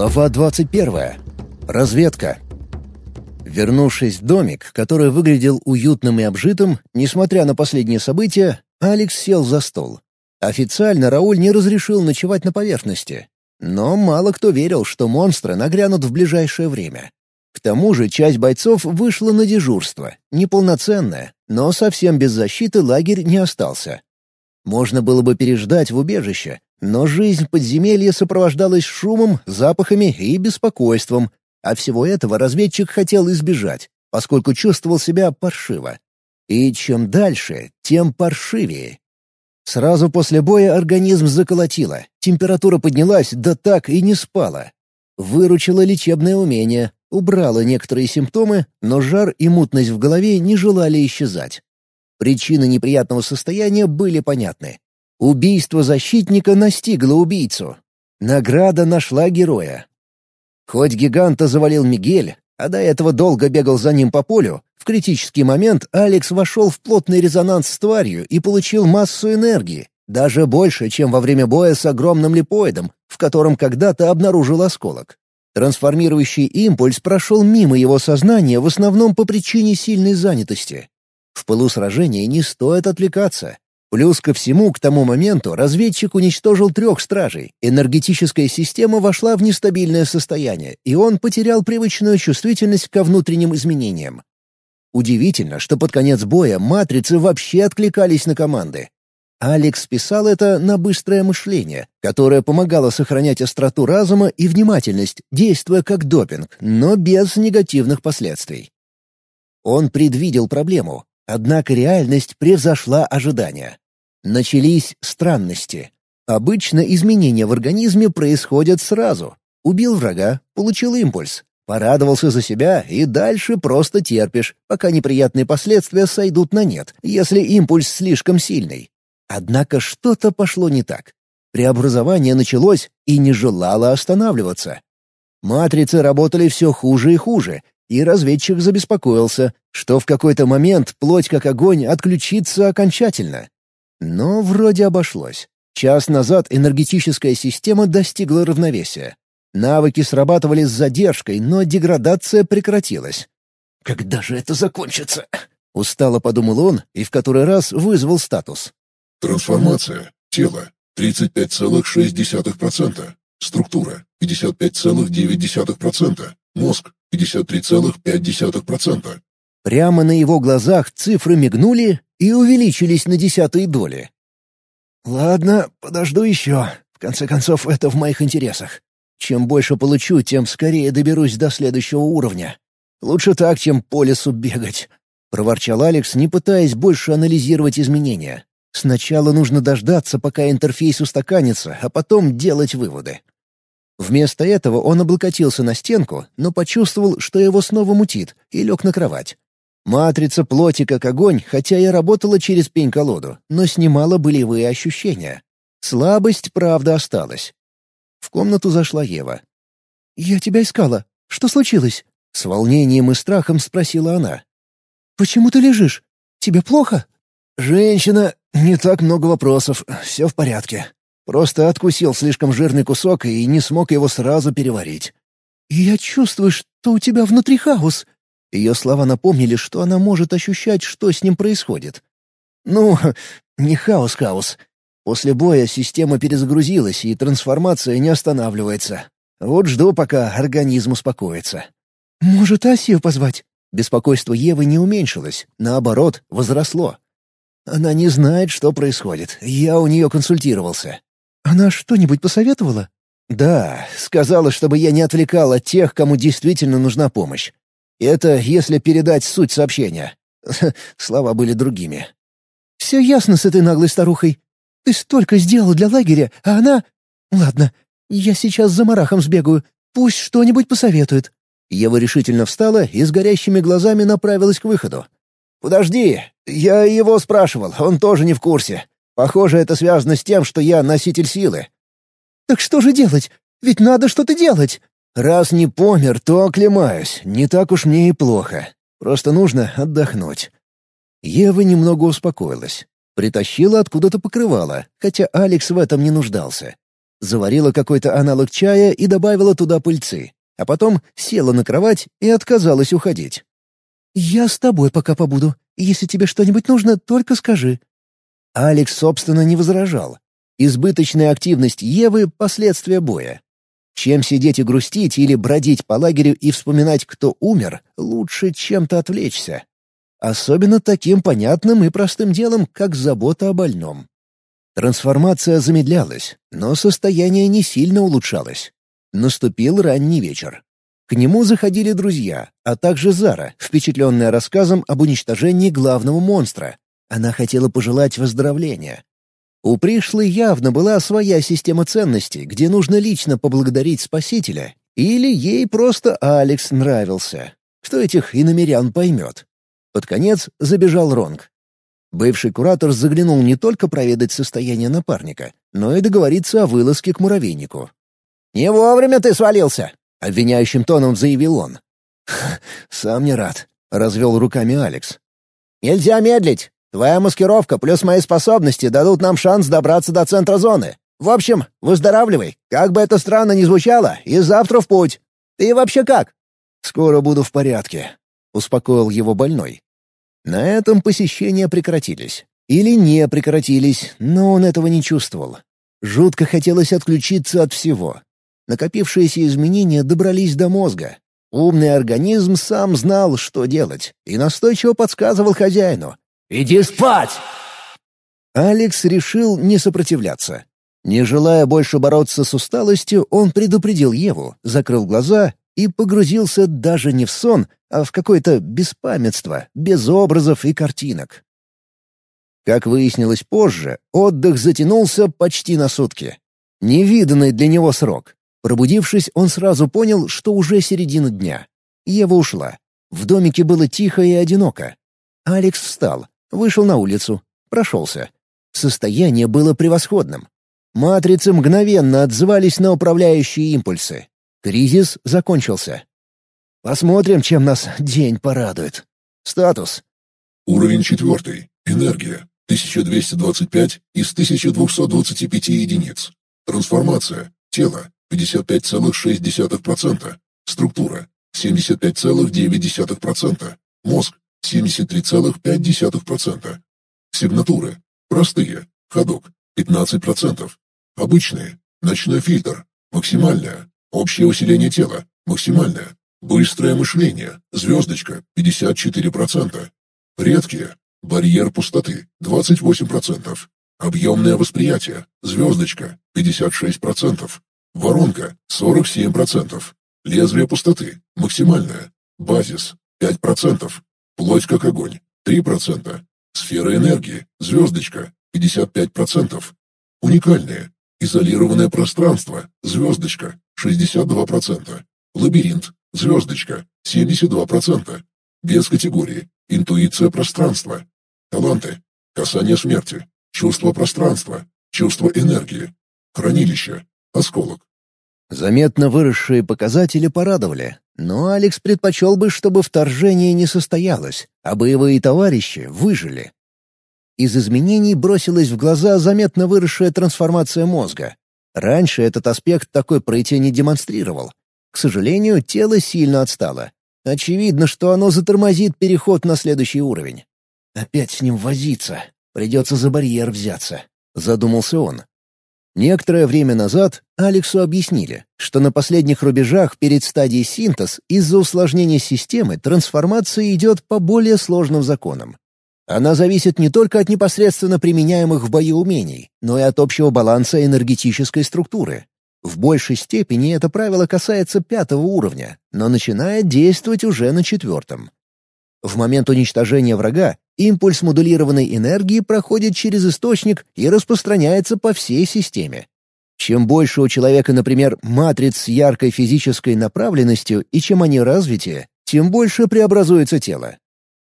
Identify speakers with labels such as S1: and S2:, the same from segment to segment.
S1: Глава 21. Разведка. Вернувшись в домик, который выглядел уютным и обжитым, несмотря на последние события, Алекс сел за стол. Официально Рауль не разрешил ночевать на поверхности. Но мало кто верил, что монстры нагрянут в ближайшее время. К тому же часть бойцов вышла на дежурство, неполноценное, но совсем без защиты лагерь не остался. Можно было бы переждать в убежище, но жизнь подземелья сопровождалась шумом, запахами и беспокойством, а всего этого разведчик хотел избежать, поскольку чувствовал себя паршиво. И чем дальше, тем паршивее. Сразу после боя организм заколотило, температура поднялась, да так и не спала. Выручило лечебное умение, убрало некоторые симптомы, но жар и мутность в голове не желали исчезать. Причины неприятного состояния были понятны. Убийство защитника настигло убийцу. Награда нашла героя. Хоть гиганта завалил Мигель, а до этого долго бегал за ним по полю, в критический момент Алекс вошел в плотный резонанс с тварью и получил массу энергии, даже больше, чем во время боя с огромным липоидом, в котором когда-то обнаружил осколок. Трансформирующий импульс прошел мимо его сознания в основном по причине сильной занятости. В пылу сражения не стоит отвлекаться. Плюс ко всему, к тому моменту разведчик уничтожил трех стражей, энергетическая система вошла в нестабильное состояние, и он потерял привычную чувствительность ко внутренним изменениям. Удивительно, что под конец боя матрицы вообще откликались на команды. Алекс списал это на быстрое мышление, которое помогало сохранять остроту разума и внимательность, действуя как допинг, но без негативных последствий. Он предвидел проблему, однако реальность превзошла ожидания. Начались странности. Обычно изменения в организме происходят сразу. Убил врага, получил импульс, порадовался за себя и дальше просто терпишь, пока неприятные последствия сойдут на нет, если импульс слишком сильный. Однако что-то пошло не так. Преобразование началось и не желало останавливаться. Матрицы работали все хуже и хуже, и разведчик забеспокоился, что в какой-то момент плоть как огонь отключится окончательно. Но вроде обошлось. Час назад энергетическая система достигла равновесия. Навыки срабатывали с задержкой, но деградация прекратилась. «Когда же это закончится?» — устало подумал он и в который раз вызвал статус.
S2: «Трансформация. Тело. 35,6%. Структура. 55,9%. Мозг. 53,5%.
S1: Прямо на его глазах цифры мигнули и увеличились на десятые доли. «Ладно, подожду еще. В конце концов, это в моих интересах. Чем больше получу, тем скорее доберусь до следующего уровня. Лучше так, чем по лесу бегать», — проворчал Алекс, не пытаясь больше анализировать изменения. «Сначала нужно дождаться, пока интерфейс устаканится, а потом делать выводы». Вместо этого он облокотился на стенку, но почувствовал, что его снова мутит, и лег на кровать. Матрица плоти как огонь, хотя и работала через пень-колоду, но снимала болевые ощущения. Слабость, правда, осталась. В комнату зашла Ева. «Я тебя искала. Что случилось?» С волнением и страхом спросила она. «Почему ты лежишь? Тебе плохо?» «Женщина, не так много вопросов. Все в порядке. Просто откусил слишком жирный кусок и не смог его сразу переварить». «Я чувствую, что у тебя внутри хаос. Ее слова напомнили, что она может ощущать, что с ним происходит. «Ну, не хаос-хаос. После боя система перезагрузилась, и трансформация не останавливается. Вот жду, пока организм успокоится». «Может, Асию позвать?» Беспокойство Евы не уменьшилось, наоборот, возросло. Она не знает, что происходит. Я у нее консультировался. Она что-нибудь посоветовала? Да, сказала, чтобы я не отвлекал от тех, кому действительно нужна помощь. Это если передать суть сообщения. Слова были другими. «Все ясно с этой наглой старухой. Ты столько сделал для лагеря, а она... Ладно, я сейчас за Марахом сбегаю. Пусть что-нибудь посоветует». Ева решительно встала и с горящими глазами направилась к выходу. «Подожди, я его спрашивал, он тоже не в курсе. Похоже, это связано с тем, что я носитель силы». «Так что же делать? Ведь надо что-то делать!» Раз не помер, то оклемаюсь. Не так уж мне и плохо. Просто нужно отдохнуть. Ева немного успокоилась. Притащила откуда-то покрывало, хотя Алекс в этом не нуждался. Заварила какой-то аналог чая и добавила туда пыльцы, а потом села на кровать и отказалась уходить. «Я с тобой пока побуду. Если тебе что-нибудь нужно, только скажи». Алекс, собственно, не возражал. Избыточная активность Евы — последствия боя. Чем сидеть и грустить или бродить по лагерю и вспоминать, кто умер, лучше чем-то отвлечься. Особенно таким понятным и простым делом, как забота о больном. Трансформация замедлялась, но состояние не сильно улучшалось. Наступил ранний вечер. К нему заходили друзья, а также Зара, впечатленная рассказом об уничтожении главного монстра. Она хотела пожелать выздоровления. У пришлой явно была своя система ценностей, где нужно лично поблагодарить Спасителя, или ей просто Алекс нравился. Кто этих иномерян поймет? Под конец забежал Ронг. Бывший куратор заглянул не только проведать состояние напарника, но и договориться о вылазке к муравейнику. «Не вовремя ты свалился!» — обвиняющим тоном заявил он. «Сам не рад», — развел руками Алекс. «Нельзя медлить! Твоя маскировка плюс мои способности дадут нам шанс добраться до центра зоны. В общем, выздоравливай, как бы это странно ни звучало, и завтра в путь. Ты вообще как?» «Скоро буду в порядке», — успокоил его больной. На этом посещения прекратились. Или не прекратились, но он этого не чувствовал. Жутко хотелось отключиться от всего. Накопившиеся изменения добрались до мозга. Умный организм сам знал, что делать, и настойчиво подсказывал хозяину. «Иди спать!» Алекс решил не сопротивляться. Не желая больше бороться с усталостью, он предупредил Еву, закрыл глаза и погрузился даже не в сон, а в какое-то беспамятство, без образов и картинок. Как выяснилось позже, отдых затянулся почти на сутки. Невиданный для него срок. Пробудившись, он сразу понял, что уже середина дня. Ева ушла. В домике было тихо и одиноко. Алекс встал, вышел на улицу, прошелся. Состояние было превосходным. Матрицы мгновенно отзывались на управляющие импульсы. Кризис закончился. Посмотрим, чем нас день порадует. Статус.
S2: Уровень четвертый. Энергия. 1225 из 1225 единиц. Трансформация. Тело. 55,6%. Структура. 75,9%. Мозг. 73,5%. Сигнатуры. Простые. Ходок. 15%. Обычные. Ночной фильтр. Максимальная. Общее усиление тела – максимальное. Быстрое мышление – звездочка – 54%. Редкие – барьер пустоты – 28%. Объемное восприятие – звездочка – 56%. Воронка – 47%. Лезвие пустоты – максимальное. Базис – 5%. Плоть как огонь – 3%. Сфера энергии – звездочка – 55%. Уникальные – изолированное пространство – звездочка 62%. Лабиринт. Звездочка. 72%. Без категории. Интуиция пространства. Таланты. Касание смерти. Чувство пространства. Чувство энергии. Хранилище. Осколок.
S1: Заметно выросшие показатели порадовали, но Алекс предпочел бы, чтобы вторжение не состоялось, а боевые товарищи выжили. Из изменений бросилась в глаза заметно выросшая трансформация мозга. Раньше этот аспект такой прыти не демонстрировал. К сожалению, тело сильно отстало. Очевидно, что оно затормозит переход на следующий уровень. «Опять с ним возиться. Придется за барьер взяться», — задумался он. Некоторое время назад Алексу объяснили, что на последних рубежах перед стадией синтез из-за усложнения системы трансформация идет по более сложным законам. Она зависит не только от непосредственно применяемых в бою умений, но и от общего баланса энергетической структуры. В большей степени это правило касается пятого уровня, но начинает действовать уже на четвертом. В момент уничтожения врага импульс модулированной энергии проходит через источник и распространяется по всей системе. Чем больше у человека, например, матриц с яркой физической направленностью и чем они развитие, тем больше преобразуется тело.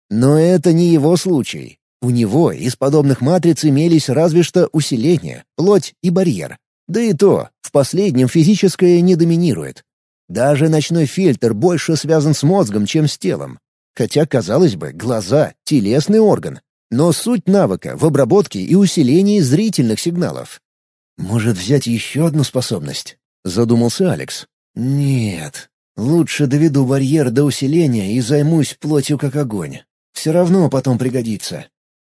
S1: Но это не его случай. У него из подобных матриц имелись разве что усиление, плоть и барьер. Да и то, в последнем физическое не доминирует. Даже ночной фильтр больше связан с мозгом, чем с телом. Хотя, казалось бы, глаза — телесный орган. Но суть навыка в обработке и усилении зрительных сигналов. «Может, взять еще одну способность?» — задумался Алекс. «Нет. Лучше доведу барьер до усиления и займусь плотью как огонь. Все равно потом пригодится».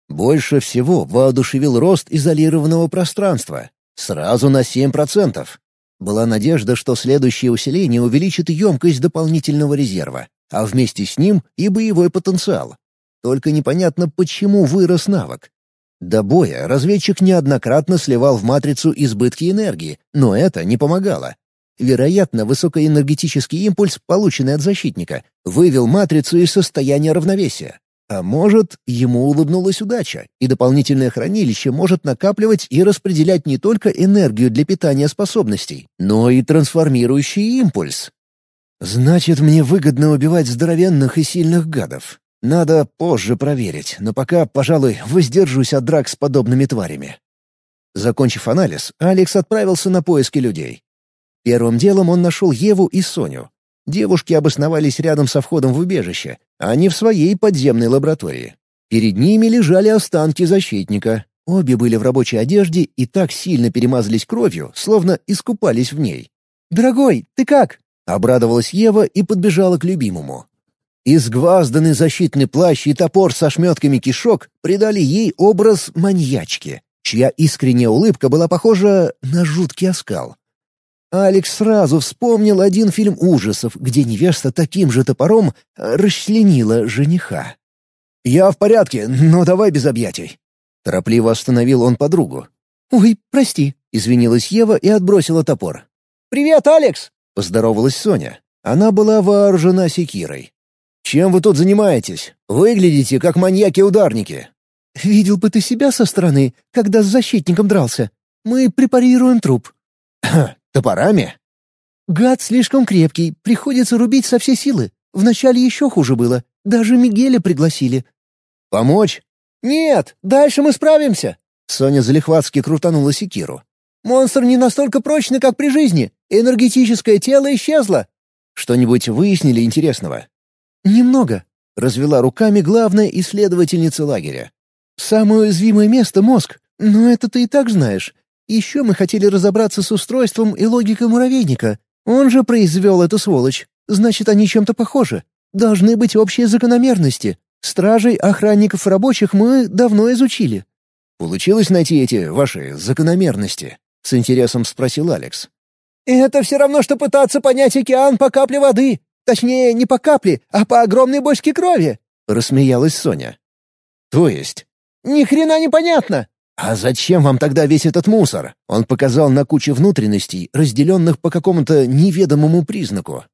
S1: Больше всего воодушевил рост изолированного пространства. Сразу на 7%. Была надежда, что следующее усиление увеличит емкость дополнительного резерва, а вместе с ним и боевой потенциал. Только непонятно, почему вырос навык. До боя разведчик неоднократно сливал в матрицу избытки энергии, но это не помогало. Вероятно, высокоэнергетический импульс, полученный от защитника, вывел матрицу из состояния равновесия. А может, ему улыбнулась удача, и дополнительное хранилище может накапливать и распределять не только энергию для питания способностей, но и трансформирующий импульс. Значит, мне выгодно убивать здоровенных и сильных гадов. Надо позже проверить, но пока, пожалуй, воздержусь от драк с подобными тварями. Закончив анализ, Алекс отправился на поиски людей. Первым делом он нашел Еву и Соню. Девушки обосновались рядом со входом в убежище, а не в своей подземной лаборатории. Перед ними лежали останки защитника. Обе были в рабочей одежде и так сильно перемазались кровью, словно искупались в ней. «Дорогой, ты как?» — обрадовалась Ева и подбежала к любимому. Изгвазданный защитный плащ и топор со шметками кишок придали ей образ маньячки, чья искренняя улыбка была похожа на жуткий оскал. Алекс сразу вспомнил один фильм ужасов, где невеста таким же топором расчленила жениха. «Я в порядке, но давай без объятий». Торопливо остановил он подругу. «Ой, прости», — извинилась Ева и отбросила топор.
S3: «Привет, Алекс!»
S1: — поздоровалась Соня. Она была вооружена секирой. «Чем вы тут занимаетесь? Выглядите как маньяки-ударники».
S3: «Видел бы ты себя со стороны, когда с защитником дрался. Мы препарируем труп».
S1: Топорами?
S3: Гад слишком крепкий, приходится рубить со всей силы. Вначале еще хуже было, даже Мигеля пригласили.
S1: Помочь?
S3: Нет, дальше мы справимся.
S1: Соня залихватски крутанула секиру.
S3: Монстр не настолько прочный, как при жизни. Энергетическое тело исчезло.
S1: Что-нибудь выяснили интересного?
S3: Немного.
S1: Развела руками главная исследовательница лагеря.
S3: Самое уязвимое место — мозг. Но это ты и так знаешь. Еще мы хотели разобраться с устройством и логикой муравейника. Он же произвел эту сволочь. Значит, они чем-то похожи. Должны быть общие закономерности. Стражей, охранников рабочих мы давно изучили».
S1: «Получилось найти эти ваши закономерности?» — с интересом спросил Алекс.
S3: «Это все равно, что пытаться понять океан по капле воды. Точнее, не по капле, а по огромной бочке крови», —
S1: рассмеялась Соня. «То есть?»
S3: «Ни хрена не понятно.
S1: «А зачем вам тогда весь этот мусор?» Он показал на кучу внутренностей, разделенных по какому-то неведомому признаку.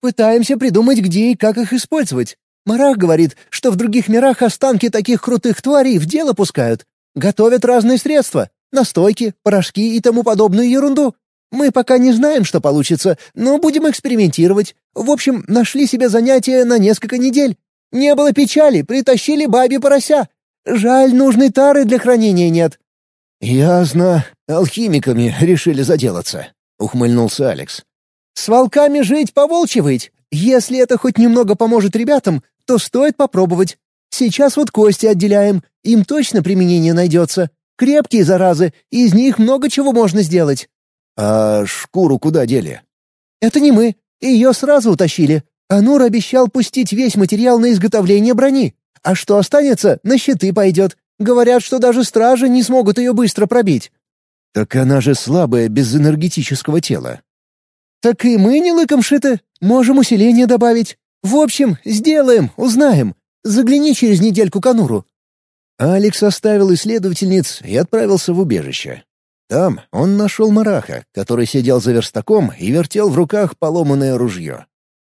S3: «Пытаемся придумать, где и как их использовать. Марах говорит, что в других мирах останки таких крутых тварей в дело пускают. Готовят разные средства — настойки, порошки и тому подобную ерунду. Мы пока не знаем, что получится, но будем экспериментировать. В общем, нашли себе занятие на несколько недель. Не было печали, притащили бабе порося. Жаль, нужной тары для хранения нет».
S1: «Ясно. Алхимиками решили заделаться», — ухмыльнулся Алекс.
S3: «С волками жить, поволчивать. Если это хоть немного поможет ребятам, то стоит попробовать. Сейчас вот кости отделяем, им точно применение найдется. Крепкие заразы, из них много чего можно сделать».
S1: «А шкуру куда дели?»
S3: «Это не мы. Ее сразу утащили. Анур обещал пустить весь материал на изготовление брони. А что останется, на щиты пойдет. Говорят, что даже стражи не смогут ее быстро пробить».
S1: «Так она же слабая, без энергетического тела».
S3: «Так и мы не лыком шиты. Можем усиление добавить. В общем, сделаем, узнаем. Загляни через недельку к Ануру».
S1: Алекс оставил исследовательниц и отправился в убежище. Там он нашел Мараха, который сидел за верстаком и вертел в руках поломанное ружье.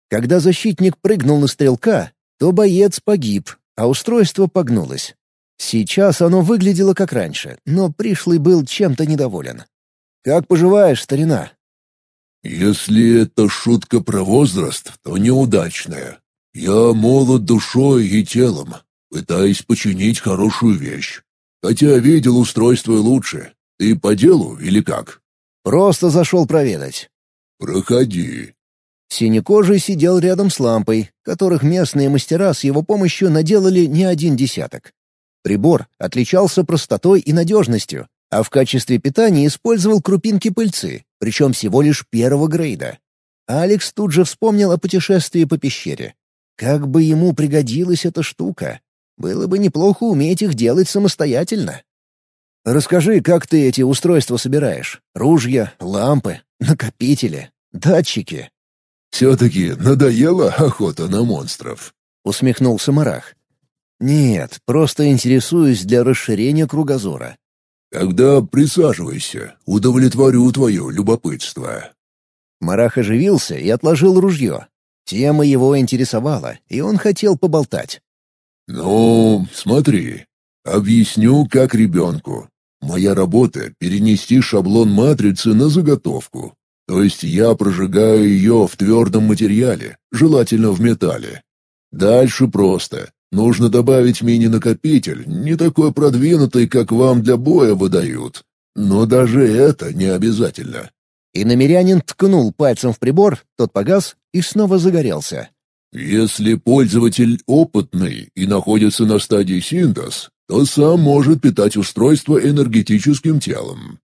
S1: Когда защитник прыгнул на стрелка, то боец погиб, а устройство погнулось. Сейчас оно выглядело как раньше, но пришлый был чем-то недоволен. «Как поживаешь, старина?»
S2: «Если это шутка про возраст, то неудачная. Я молод душой и телом, пытаясь починить хорошую вещь. Хотя видел устройство лучше. Ты по делу или как?»
S1: «Просто зашел проведать».
S2: «Проходи.
S1: Синекожий сидел рядом с лампой, которых местные мастера с его помощью наделали не один десяток. Прибор отличался простотой и надежностью, а в качестве питания использовал крупинки пыльцы, причем всего лишь первого грейда. Алекс тут же вспомнил о путешествии по пещере. Как бы ему пригодилась эта штука. Было бы неплохо уметь их делать самостоятельно. «Расскажи, как ты эти устройства собираешь? Ружья, лампы, накопители, датчики?»
S2: «Все-таки надоела охота на монстров», —
S1: усмехнулся Марах. «Нет, просто интересуюсь для расширения кругозора».
S2: «Тогда присаживайся, удовлетворю твое любопытство».
S1: Марах оживился и отложил ружье. Тема его интересовала, и он хотел поболтать.
S2: «Ну, смотри, объясню как ребенку. Моя работа — перенести шаблон матрицы на заготовку. То есть я прожигаю ее в твердом материале, желательно в металле. Дальше просто. Нужно добавить мини-накопитель, не такой продвинутый, как вам для боя выдают. Но даже это не обязательно.
S1: И намерянин ткнул пальцем в прибор, тот погас и снова загорелся.
S2: Если пользователь опытный и находится на стадии синтез, то сам может питать устройство энергетическим телом.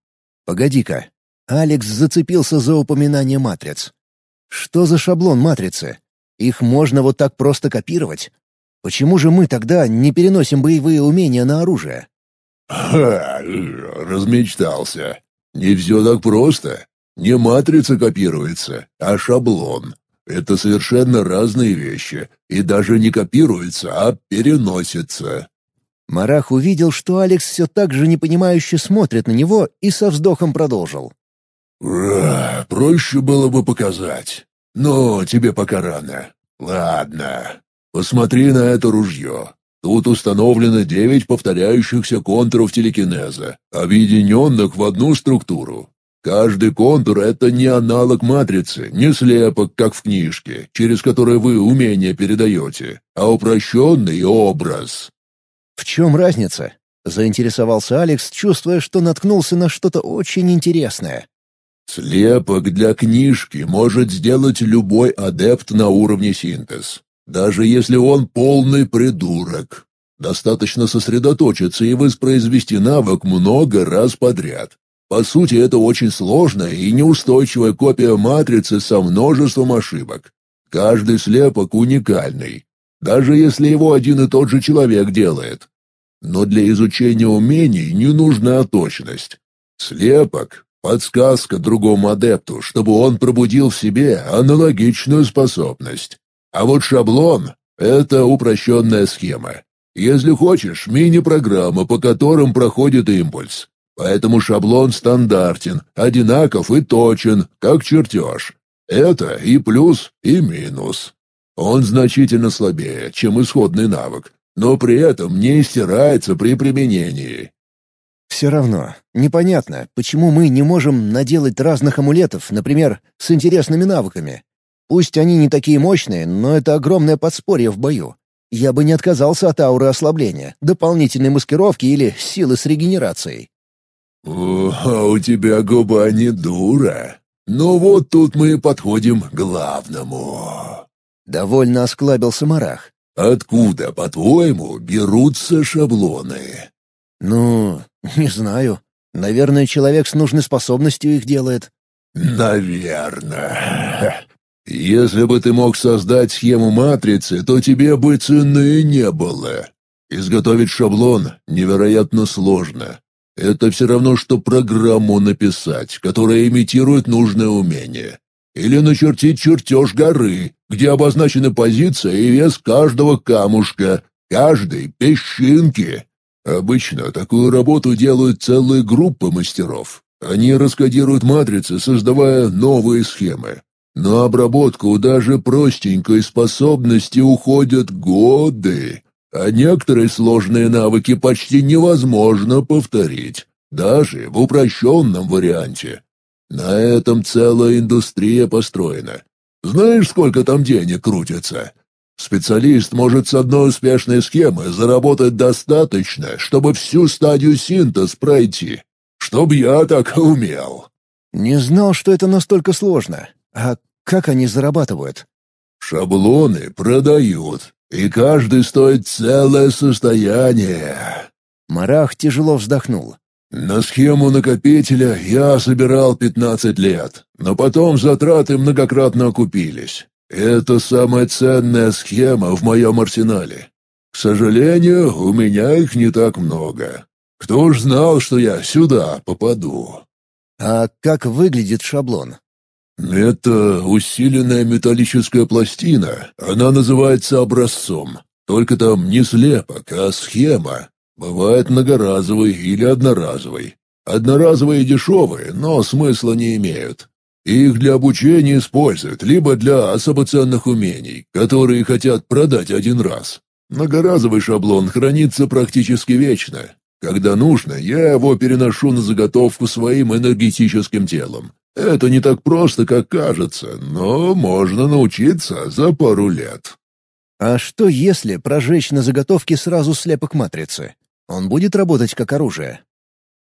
S1: Погоди-ка. Алекс зацепился за упоминание матриц. Что за шаблон матрицы? Их можно вот так просто копировать? Почему же мы тогда не переносим боевые умения на оружие?
S2: Ха, размечтался. Не все так просто. Не матрица копируется, а шаблон. Это совершенно разные вещи, и даже не копируется, а переносится.
S1: Марах увидел, что Алекс все так же непонимающе смотрит на него и со вздохом продолжил.
S2: «Ура, проще было бы показать. Но тебе пока рано. Ладно, посмотри на это ружье. Тут установлено девять повторяющихся контуров телекинеза, объединенных в одну структуру. Каждый контур — это не аналог матрицы, не слепок, как в книжке, через который вы умение передаете, а упрощенный образ.
S1: «В чем разница?» — заинтересовался Алекс, чувствуя, что наткнулся на что-то очень интересное.
S2: «Слепок для книжки может сделать любой адепт на уровне синтез, даже если он полный придурок. Достаточно сосредоточиться и воспроизвести навык много раз подряд, по сути, это очень сложная и неустойчивая копия матрицы со множеством ошибок. Каждый слепок уникальный, даже если его один и тот же человек делает. Но для изучения умений не нужна точность. Слепок — подсказка другому адепту, чтобы он пробудил в себе аналогичную способность. А вот шаблон — это упрощенная схема. Если хочешь, мини-программа, по которым проходит импульс. Поэтому шаблон стандартен, одинаков и точен, как чертеж. Это и плюс, и минус. Он значительно слабее, чем исходный навык, но при этом не стирается при применении.
S1: Все равно, непонятно, почему мы не можем наделать разных амулетов, например, с интересными навыками. Пусть они не такие мощные, но это огромное подспорье в бою. Я бы не отказался от ауры ослабления, дополнительной маскировки или силы с регенерацией.
S2: «О, а у тебя губа не дура. Ну вот тут мы и подходим к главному».
S1: Довольно осклабился Марах.
S2: «Откуда, по-твоему, берутся шаблоны?»
S1: «Ну, не знаю. Наверное, человек с нужной способностью их делает».
S2: «Наверное. Если бы ты мог создать схему матрицы, то тебе бы цены не было. Изготовить шаблон невероятно сложно. Это все равно, что программу написать, которая имитирует нужное умение. Или начертить чертеж горы, где обозначена позиция и вес каждого камушка, каждой песчинки. Обычно такую работу делают целые группы мастеров. Они раскодируют матрицы, создавая новые схемы. На обработку даже простенькой способности уходят годы а некоторые сложные навыки почти невозможно повторить, даже в упрощенном варианте. На этом целая индустрия построена. Знаешь, сколько там денег крутится? Специалист может с одной успешной схемы заработать достаточно, чтобы всю стадию синтез пройти. Чтоб я так умел.
S1: Не знал, что это настолько сложно. А как они зарабатывают?
S2: Шаблоны продают, и каждый стоит целое состояние».
S1: Марах тяжело вздохнул.
S2: На схему накопителя я собирал 15 лет, но потом затраты многократно окупились. Это самая ценная схема в моем арсенале. К сожалению, у меня их не так много. Кто ж знал, что я сюда попаду?
S1: А как выглядит шаблон?
S2: Это усиленная металлическая пластина. Она называется образцом. Только там не слепок, а схема. Бывает многоразовый или одноразовый. Одноразовые дешевые, но смысла не имеют. Их для обучения используют, либо для особо ценных умений, которые хотят продать один раз. Многоразовый шаблон хранится практически вечно. Когда нужно, я его переношу на заготовку своим энергетическим телом. Это не так просто, как кажется, но можно научиться за пару лет.
S1: А что если прожечь на заготовке сразу слепок матрицы? Он будет работать как оружие?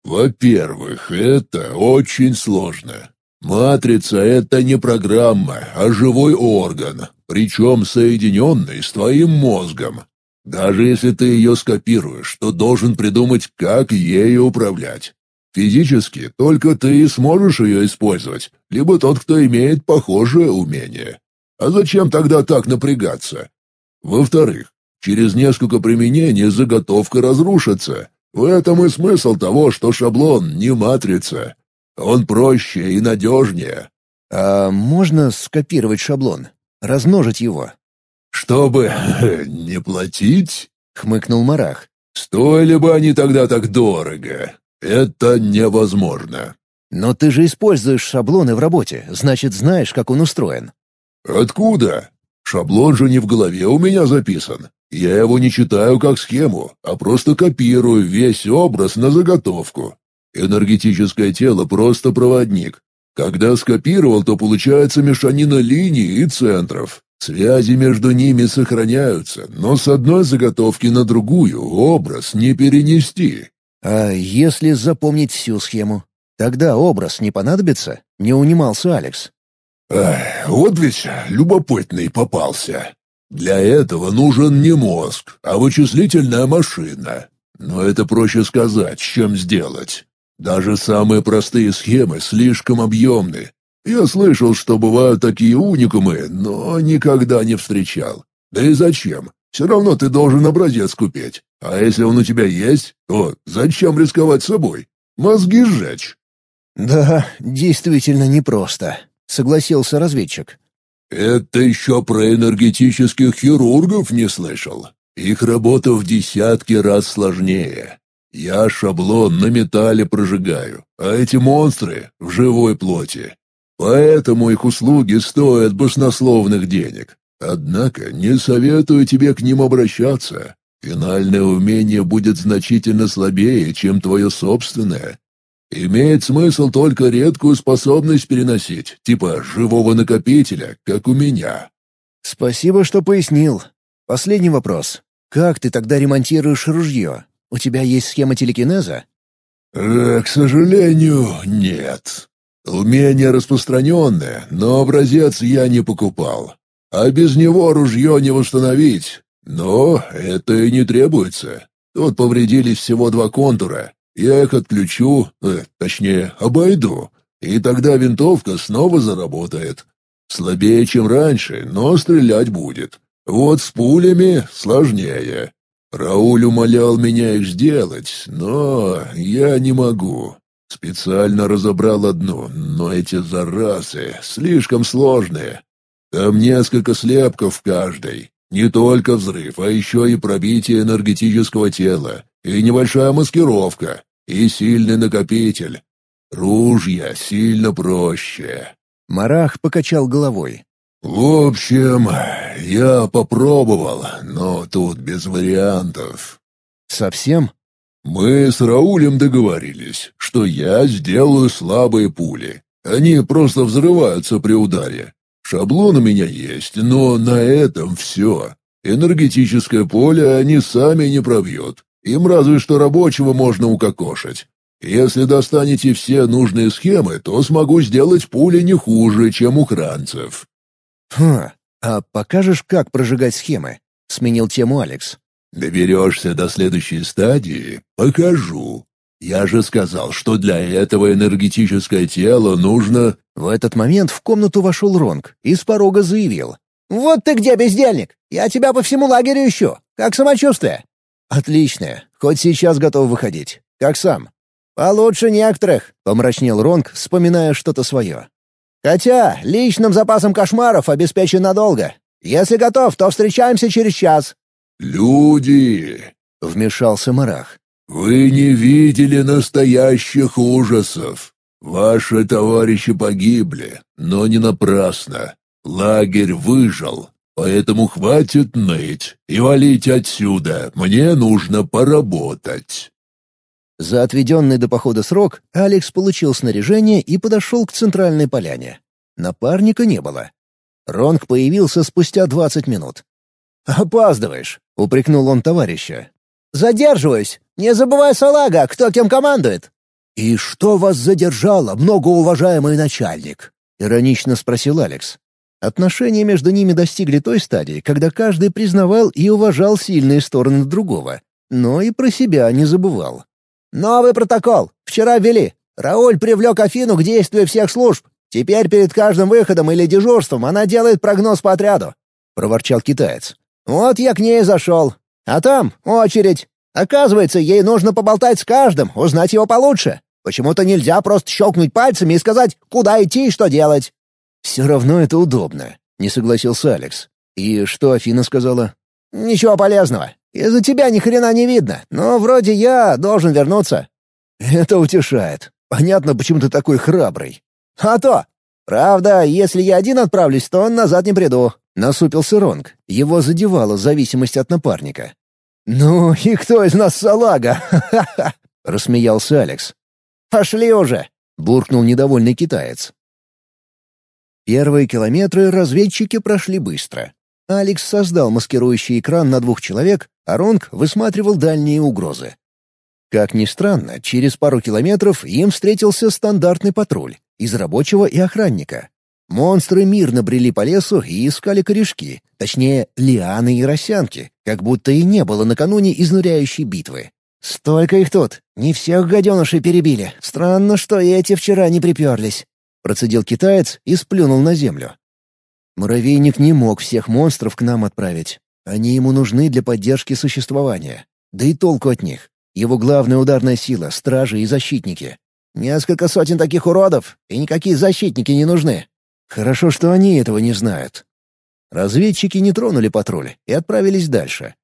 S2: Во-первых, это очень сложно. Матрица — это не программа, а живой орган, причем соединенный с твоим мозгом. Даже если ты ее скопируешь, то должен придумать, как ею управлять. Физически только ты и сможешь ее использовать, либо тот, кто имеет похожее умение. А зачем тогда так напрягаться? Во-вторых, через несколько применений заготовка разрушится. В этом и смысл того, что шаблон не матрица. Он проще и надежнее.
S1: А можно скопировать шаблон? Размножить его?
S2: «Чтобы не платить?»
S1: — хмыкнул Марах.
S2: «Стоили бы они тогда так дорого. Это невозможно».
S1: «Но ты же используешь шаблоны в работе, значит, знаешь, как он устроен».
S2: «Откуда? Шаблон же не в голове у меня записан. Я его не читаю как схему, а просто копирую весь образ на заготовку. Энергетическое тело просто проводник. Когда скопировал, то получается мешанина линий и центров. Связи между ними сохраняются, но с одной заготовки на другую образ не перенести.
S1: А если запомнить всю схему? Тогда образ не понадобится? Не унимался Алекс.
S2: Эх, вот ведь любопытный попался. Для этого нужен не мозг, а вычислительная машина. Но это проще сказать, чем сделать. Даже самые простые схемы слишком объемны, я слышал, что бывают такие уникумы, но никогда не встречал. Да и зачем? Все равно ты должен образец купить. А если он у тебя есть, то зачем рисковать собой? Мозги сжечь.
S1: «Да, действительно непросто», — согласился разведчик.
S2: «Это еще про энергетических хирургов не слышал. Их работа в десятки раз сложнее. Я шаблон на металле прожигаю, а эти монстры — в живой плоти. Поэтому их услуги стоят баснословных денег. Однако не советую тебе к ним обращаться. Финальное умение будет значительно слабее, чем твое собственное. Имеет смысл только редкую способность переносить, типа живого накопителя, как у меня.
S1: Спасибо, что пояснил. Последний вопрос. Как ты тогда ремонтируешь ружье? У тебя есть схема телекинеза?
S2: Э, к сожалению, нет. Умение распространенное, но образец я не покупал. А без него ружье не восстановить. Но это и не требуется. Тут повредились всего два контура. Я их отключу, э, точнее, обойду. И тогда винтовка снова заработает. Слабее, чем раньше, но стрелять будет. Вот с пулями сложнее. Рауль умолял меня их сделать, но я не могу. Специально разобрал одну, но эти заразы слишком сложные. Там несколько слепков в каждой. Не только взрыв, а еще и пробитие энергетического тела, и небольшая маскировка, и сильный накопитель. Ружья сильно проще.
S1: Марах покачал головой.
S2: «В общем, я попробовал, но тут без вариантов».
S1: «Совсем?»
S2: «Мы с Раулем договорились, что я сделаю слабые пули. Они просто взрываются при ударе. Шаблон у меня есть, но на этом все. Энергетическое поле они сами не пробьют. Им разве что рабочего можно укокошить. Если достанете все нужные схемы, то смогу сделать пули не хуже, чем у кранцев».
S1: «Хм, а покажешь, как прожигать схемы?» — сменил тему Алекс.
S2: Доберешься до следующей стадии — покажу. Я же сказал, что для этого энергетическое тело нужно...»
S1: В этот момент в комнату вошел Ронг и с порога заявил.
S3: «Вот ты где, бездельник! Я тебя по всему лагерю ищу. Как самочувствие?»
S1: «Отлично. Хоть сейчас готов выходить. Как сам?»
S3: «Получше некоторых», — помрачнел Ронг, вспоминая что-то свое. «Хотя личным запасом кошмаров обеспечен надолго. Если готов, то встречаемся через час».
S2: «Люди!» — вмешался Марах. «Вы не видели настоящих ужасов. Ваши товарищи погибли, но не напрасно. Лагерь выжил, поэтому хватит ныть и валите отсюда. Мне нужно поработать».
S1: За отведенный до похода срок Алекс получил снаряжение и подошел к центральной поляне. Напарника не было. Ронг появился спустя двадцать минут.
S3: «Опаздываешь», —
S1: упрекнул он товарища.
S3: «Задерживаюсь. Не забывай, салага, кто кем командует».
S1: «И что вас задержало, многоуважаемый начальник?» — иронично спросил Алекс. Отношения между ними достигли той стадии, когда каждый признавал и уважал сильные стороны другого, но и про себя не забывал.
S3: «Новый протокол. Вчера ввели. Рауль привлек Афину к действию всех служб. Теперь перед каждым выходом или дежурством она делает прогноз по отряду», — проворчал китаец. «Вот я к ней зашел. А там очередь. Оказывается, ей нужно поболтать с каждым, узнать его получше. Почему-то нельзя просто щелкнуть пальцами и сказать, куда идти и что делать».
S1: «Все равно это удобно», — не согласился Алекс. «И что Афина сказала?»
S3: «Ничего полезного. Из-за тебя ни хрена не видно, но вроде я должен вернуться».
S1: «Это утешает. Понятно, почему ты такой храбрый».
S3: «А то! Правда, если я один отправлюсь, то назад не приду».
S1: Насупился Ронг. Его задевала зависимость от напарника.
S3: «Ну и кто из нас салага? Ха-ха-ха!» — рассмеялся Алекс. «Пошли уже!» — буркнул недовольный китаец.
S1: Первые километры разведчики прошли быстро. Алекс создал маскирующий экран на двух человек, а Ронг высматривал дальние угрозы. Как ни странно, через пару километров им встретился стандартный патруль из рабочего и охранника. Монстры мирно брели по лесу и искали корешки, точнее, лианы и росянки, как будто и не было накануне изнуряющей битвы. «Столько их тут! Не всех гаденышей перебили. Странно, что и эти вчера не приперлись», — процедил китаец и сплюнул на землю. Муравейник не мог всех монстров к нам отправить. Они ему нужны для поддержки существования. Да и толку от них. Его главная ударная сила — стражи и защитники.
S3: Несколько сотен таких уродов, и никакие защитники не нужны.
S1: Хорошо, что они этого не знают. Разведчики не тронули патруль и отправились дальше.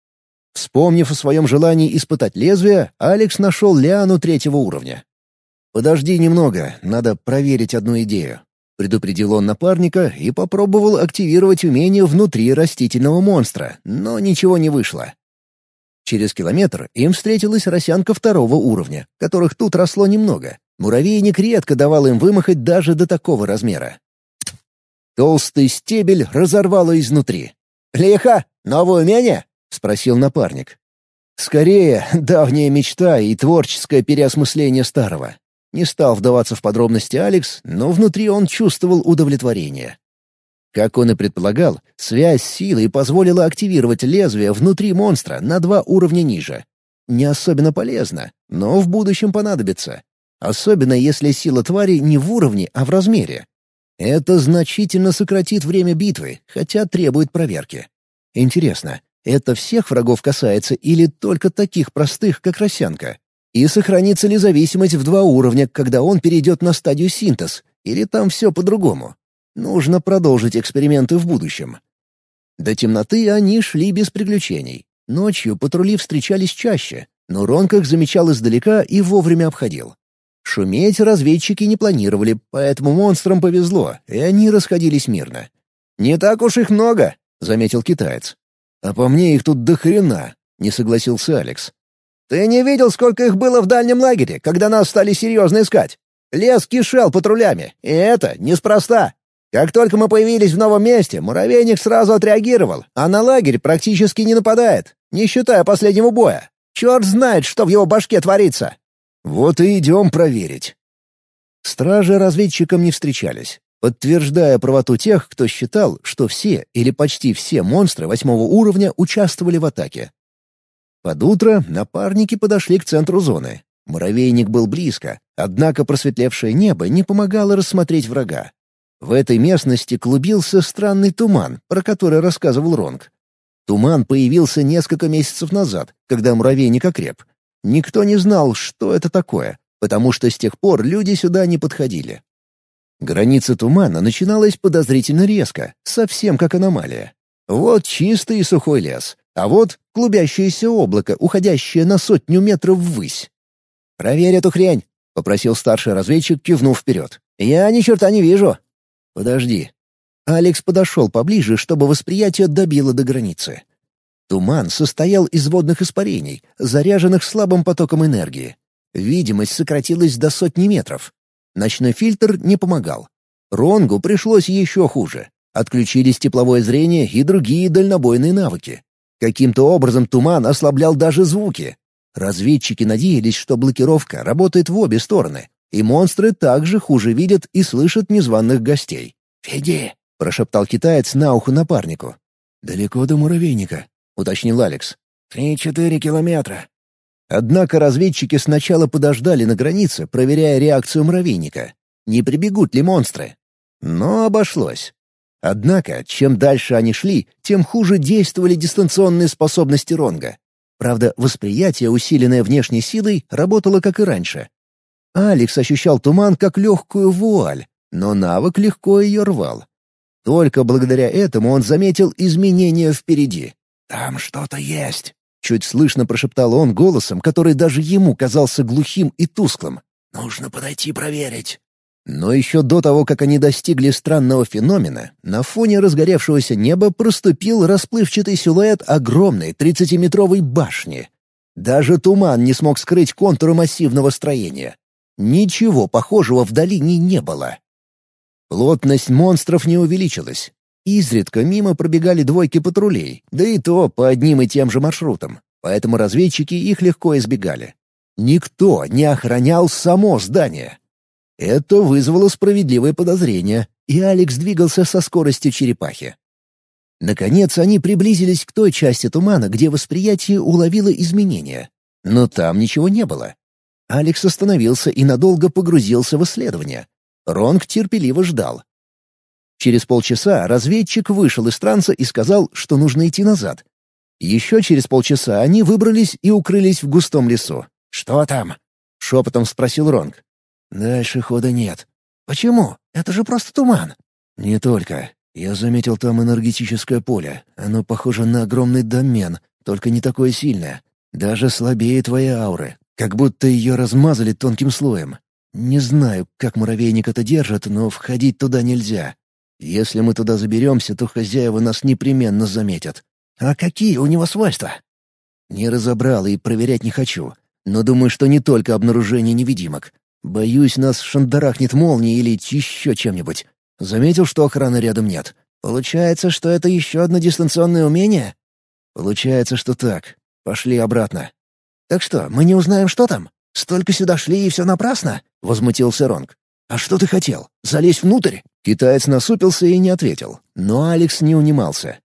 S1: Вспомнив о своем желании испытать лезвие, Алекс нашел Лиану третьего уровня. «Подожди немного, надо проверить одну идею предупредил он напарника и попробовал активировать умение внутри растительного монстра, но ничего не вышло. Через километр им встретилась росянка второго уровня, которых тут росло немного. Муравейник редко давал им вымахать даже до такого размера. Толстый стебель разорвало изнутри.
S3: «Лихо! Новое умение?» — спросил напарник.
S1: «Скорее, давняя мечта и творческое переосмысление старого. Не стал вдаваться в подробности Алекс, но внутри он чувствовал удовлетворение. Как он и предполагал, связь с силой позволила активировать лезвие внутри монстра на два уровня ниже. Не особенно полезно, но в будущем понадобится. Особенно если сила твари не в уровне, а в размере. Это значительно сократит время битвы, хотя требует проверки. Интересно, это всех врагов касается или только таких простых, как Росянка? И сохранится ли зависимость в два уровня, когда он перейдет на стадию синтез, или там все по-другому? Нужно продолжить эксперименты в будущем. До темноты они шли без приключений. Ночью патрули встречались чаще, но Ронк их замечал издалека и вовремя обходил. Шуметь разведчики не планировали, поэтому монстрам повезло, и они расходились мирно.
S3: «Не так уж их много», — заметил китаец.
S1: «А по мне их тут до хрена», — не согласился Алекс.
S3: Ты не видел, сколько их было в дальнем лагере, когда нас стали серьезно искать? Лес кишел патрулями, и это неспроста. Как только мы появились в новом месте, муравейник сразу отреагировал, а на лагерь практически не нападает, не считая последнего боя. Черт знает, что в его башке творится.
S1: Вот и идем проверить. Стражи разведчикам не встречались, подтверждая правоту тех, кто считал, что все или почти все монстры восьмого уровня участвовали в атаке. Под утро напарники подошли к центру зоны. Муравейник был близко, однако просветлевшее небо не помогало рассмотреть врага. В этой местности клубился странный туман, про который рассказывал Ронг. Туман появился несколько месяцев назад, когда муравейник окреп. Никто не знал, что это такое, потому что с тех пор люди сюда не подходили. Граница тумана начиналась подозрительно резко, совсем как аномалия. Вот чистый и сухой лес, а вот клубящееся облако, уходящее на сотню метров ввысь. «Проверь эту хрень», — попросил старший разведчик, кивнув вперед. «Я ни черта не вижу». «Подожди». Алекс подошел поближе, чтобы восприятие добило до границы. Туман состоял из водных испарений, заряженных слабым потоком энергии. Видимость сократилась до сотни метров. Ночной фильтр не помогал. Ронгу пришлось еще хуже. Отключились тепловое зрение и другие дальнобойные навыки. Каким-то образом туман ослаблял даже звуки, Разведчики надеялись, что блокировка работает в обе стороны, и монстры также хуже видят и слышат незваных гостей. «Веди!» — прошептал китаец на ухо напарнику. «Далеко до муравейника», — уточнил Алекс. «Три-четыре километра». Однако разведчики сначала подождали на границе, проверяя реакцию муравейника. Не прибегут ли монстры? Но обошлось. Однако, чем дальше они шли, тем хуже действовали дистанционные способности Ронга. Правда, восприятие, усиленное внешней силой, работало как и раньше. Алекс ощущал туман как легкую вуаль, но навык легко ее рвал. Только благодаря этому он заметил изменения впереди. «Там что-то есть», — чуть слышно прошептал он голосом, который даже ему казался глухим и тусклым. «Нужно подойти проверить». Но еще до того, как они достигли странного феномена, на фоне разгоревшегося неба проступил расплывчатый силуэт огромной тридцатиметровой башни. Даже туман не смог скрыть контуры массивного строения. Ничего похожего в долине не было. Плотность монстров не увеличилась. Изредка мимо пробегали двойки патрулей, да и то по одним и тем же маршрутам, поэтому разведчики их легко избегали. Никто не охранял само здание. Это вызвало справедливое подозрение, и Алекс двигался со скоростью черепахи. Наконец они приблизились к той части тумана, где восприятие уловило изменения. Но там ничего не было. Алекс остановился и надолго погрузился в исследование. Ронг терпеливо ждал. Через полчаса разведчик вышел из транса и сказал, что нужно идти назад. Еще через полчаса они выбрались и укрылись в густом лесу. «Что там?» — шепотом спросил Ронг. «Дальше хода нет». «Почему? Это же просто туман». «Не только. Я заметил там энергетическое поле. Оно похоже на огромный домен, только не такое сильное. Даже слабее твоей ауры. Как будто ее размазали тонким слоем. Не знаю, как муравейник это держит, но входить туда нельзя. Если мы туда заберемся, то хозяева нас непременно заметят. А какие у него свойства? Не разобрал и проверять не хочу. Но думаю, что не только обнаружение невидимок. Боюсь, нас шандарахнет молнией или еще чем-нибудь. Заметил, что охраны рядом нет. Получается, что это еще одно дистанционное умение? Получается, что так. Пошли обратно. Так что, мы не узнаем, что там? Столько сюда шли, и все напрасно? Возмутился Ронг. «А что ты хотел? Залезть внутрь?» Китаец насупился и не ответил. Но Алекс не унимался.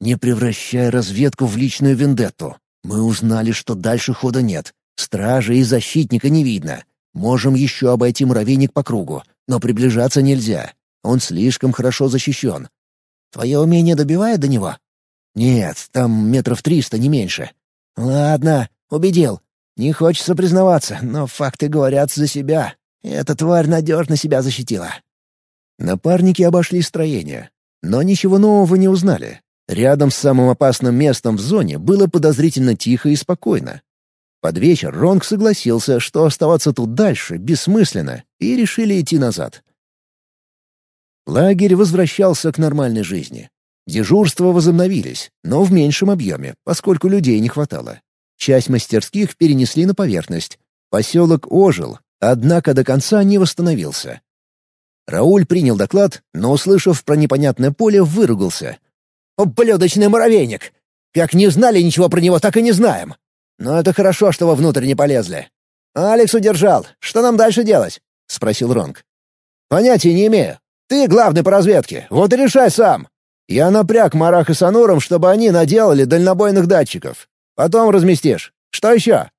S1: «Не превращай разведку в личную вендетту. Мы узнали, что дальше хода нет. Стражи и защитника не видно. Можем еще обойти муравейник по кругу, но приближаться нельзя. Он слишком хорошо защищен. Твое умение добивает до него? Нет, там метров триста, не меньше. Ладно, убедил. Не хочется признаваться, но факты говорят за себя. Эта тварь надежно себя защитила. Напарники обошли строение, но ничего нового не узнали. Рядом с самым опасным местом в зоне было подозрительно тихо и спокойно. Под вечер Ронг согласился, что оставаться тут дальше бессмысленно, и решили идти назад. Лагерь возвращался к нормальной жизни. Дежурства возобновились, но в меньшем объеме, поскольку людей не хватало. Часть мастерских перенесли на поверхность. Поселок ожил, однако до конца не восстановился. Рауль принял доклад, но, услышав про непонятное поле, выругался. «Ублюдочный муравейник! Как не знали ничего про него, так и не знаем! Но это хорошо, что вовнутрь не полезли. Алекс удержал. Что нам дальше делать? спросил Ронг. Понятия не имею. Ты главный по разведке. Вот и решай сам. Я напряг Марах и Сануром, чтобы они наделали дальнобойных датчиков. Потом разместишь. Что еще?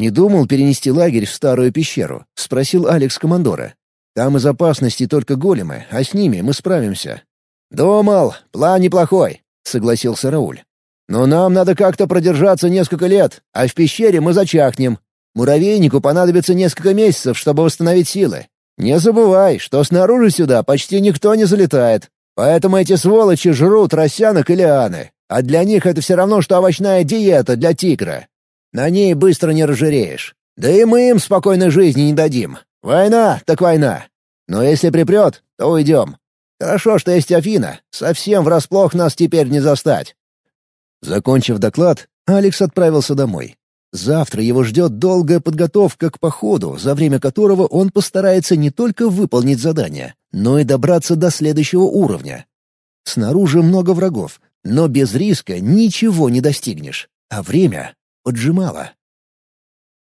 S4: «Не думал перенести лагерь в старую пещеру?» — спросил Алекс командора. «Там из опасности только големы, а с ними мы справимся».
S1: «Думал, план неплохой», — согласился Рауль. «Но нам надо как-то продержаться несколько лет, а в пещере мы зачахнем. Муравейнику понадобится несколько месяцев, чтобы восстановить силы. Не забывай, что снаружи сюда почти никто не залетает. Поэтому эти сволочи жрут росянок и лианы. А для них это все равно, что овощная диета для тигра. На ней быстро не разжиреешь. Да и мы им спокойной жизни не дадим. Война так война. Но если припрет, то уйдем. Хорошо, что есть Афина. Совсем врасплох нас теперь не застать.
S4: Закончив доклад, Алекс отправился домой. Завтра его ждет долгая подготовка к походу, за время которого он постарается не только выполнить задание, но и добраться до следующего уровня. Снаружи много врагов, но без риска ничего не достигнешь, а время поджимало.